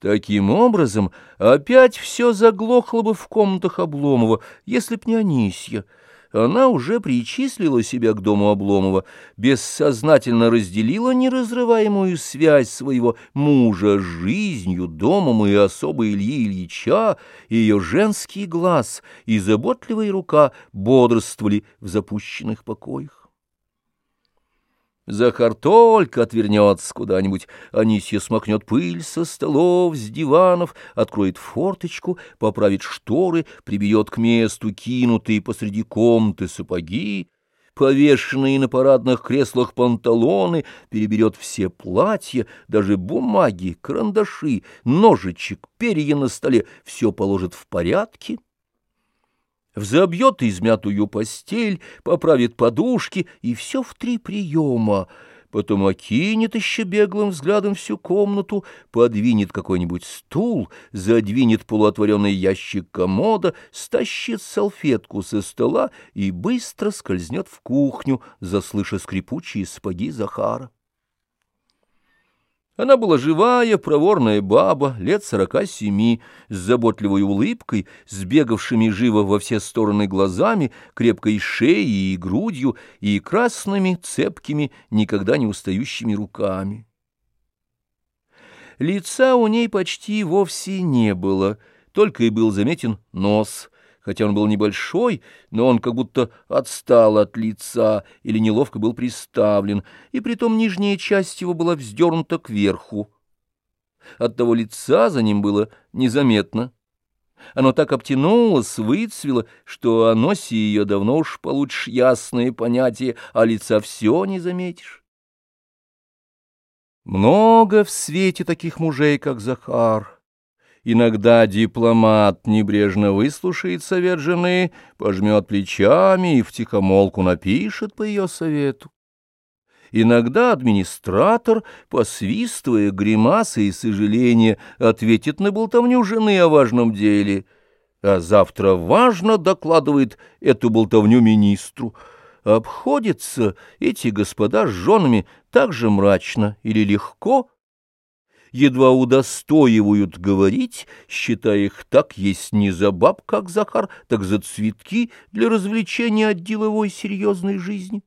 Таким образом, опять все заглохло бы в комнатах Обломова, если б не Анисья. Она уже причислила себя к дому Обломова, бессознательно разделила неразрываемую связь своего мужа с жизнью, домом и особой Ильи Ильича, и ее женский глаз и заботливая рука бодрствовали в запущенных покоях. Захар только отвернется куда-нибудь, Анисья смахнет пыль со столов, с диванов, откроет форточку, поправит шторы, прибьет к месту кинутые посреди комнаты сапоги, повешенные на парадных креслах панталоны, переберет все платья, даже бумаги, карандаши, ножичек, перья на столе, все положит в порядке, взобьет измятую постель, поправит подушки, и все в три приема. Потом окинет еще беглым взглядом всю комнату, подвинет какой-нибудь стул, задвинет полуотворенный ящик комода, стащит салфетку со стола и быстро скользнет в кухню, заслыша скрипучие сапоги Захара. Она была живая, проворная баба, лет сорока семи, с заботливой улыбкой, с бегавшими живо во все стороны глазами, крепкой шеей и грудью и красными, цепкими, никогда не устающими руками. Лица у ней почти вовсе не было, только и был заметен нос — Хотя он был небольшой, но он как будто отстал от лица или неловко был приставлен, и притом нижняя часть его была вздернута кверху. Оттого лица за ним было незаметно. Оно так обтянулось, выцвело, что о носе ее давно уж получишь ясное понятие, а лица все не заметишь. Много в свете таких мужей, как Захар. Иногда дипломат небрежно выслушает совет жены, пожмет плечами и втихомолку напишет по ее совету. Иногда администратор, посвистывая гримасы и сожаления, ответит на болтовню жены о важном деле, а завтра важно докладывает эту болтовню министру. Обходятся эти господа с женами так же мрачно или легко, едва удостоивают говорить, считая их так есть не за баб, как Захар, так за цветки для развлечения от деловой серьезной жизни.